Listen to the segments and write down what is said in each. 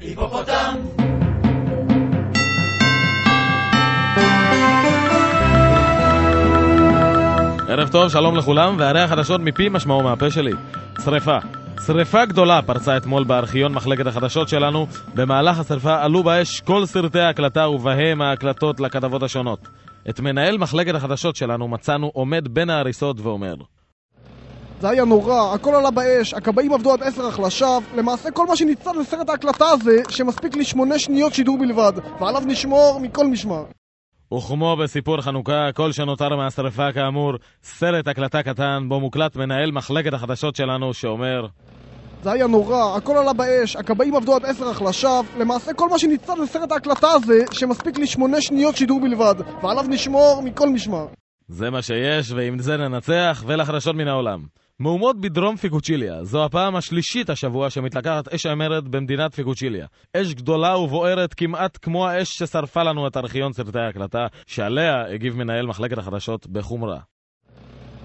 היפופוטם! ערב טוב, שלום לכולם, והרי החדשות מפי משמעו מהפה שלי. שריפה. שריפה גדולה פרצה אתמול בארכיון מחלקת החדשות שלנו. במהלך השרפה עלו באש כל סרטי ההקלטה ובהם ההקלטות לכתבות השונות. את מנהל מחלקת החדשות שלנו מצאנו עומד בין ההריסות ואומר זה היה נורא, הכל עלה באש, הכבאים עבדו עד עשר לשווא, למעשה כל מה שניצל לסרט ההקלטה הזה, שמספיק לי שמונה שניות שידור בלבד, ועליו נשמור מכל משמר. וכמו בסיפור חנוכה, כל שנותר מהשרפה כאמור, סרט הקלטה קטן בו מוקלט מנהל מחלקת החדשות שלנו שאומר זה היה נורא, הכל עלה באש, הכבאים עבדו עד עשר לשווא, למעשה כל מה שניצל לסרט ההקלטה הזה, שמספיק לי שמונה שניות שידור בלבד, ועליו נשמור מכל משמר. זה מה שיש, ועם זה ננצח, ולחדשות מן העולם. מהומות בדרום פיקוצ'יליה, זו הפעם השלישית השבוע שמתלקחת אש המרד במדינת פיקוצ'יליה. אש גדולה ובוערת כמעט כמו האש ששרפה לנו את ארכיון סרטי ההקלטה, שעליה הגיב מנהל מחלקת החדשות בחומרה.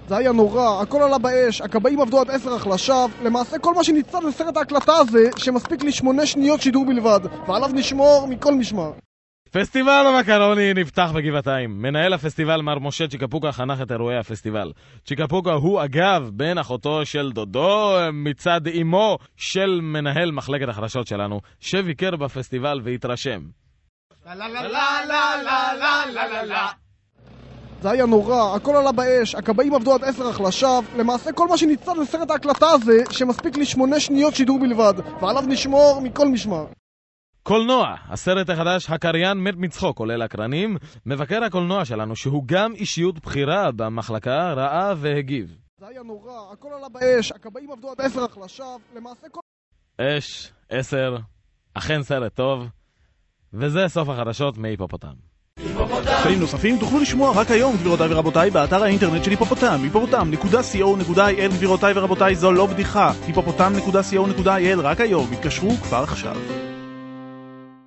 זה היה נורא, הכל עלה באש, הכבאים עבדו עד עשר לשווא, למעשה כל מה שניצל לסרט ההקלטה הזה, שמספיק לי שמונה שניות שידור בלבד, ועליו נשמור מכל משמר. פסטיבל המקרוני נפתח בגבעתיים. מנהל הפסטיבל מר משה צ'יקפוקה חנך את אירועי הפסטיבל. צ'יקפוקה הוא אגב בן אחותו של דודו מצד אמו של מנהל מחלקת החדשות שלנו, שביקר בפסטיבל והתרשם. זה היה נורא, הכל עלה באש, הכבאים עבדו עד עשר לשווא, למעשה כל מה שניצל לסרט ההקלטה הזה, שמספיק לי שמונה שניות שידור בלבד, ועליו נשמור מכל משמר. קולנוע, הסרט החדש הקריין מת מצחוק עולה לקרנים, מבקר הקולנוע שלנו, שהוא גם אישיות בכירה במחלקה, ראה והגיב. זה היה נורא, הכל עלה באש, הכבאים עבדו עד עשר לשווא, למעשה כל... אש, עשר, אכן סרט טוב, וזה סוף החדשות מהיפופוטם. תכנים נוספים תוכלו לשמוע רק היום, גבירותיי ורבותיי, באתר האינטרנט של היפופוטם, היפופוטם.co.il, גבירותיי ורבותיי, זו לא בדיחה, היפופוטם.co.il, רק היום, התקשרו כבר עכשיו.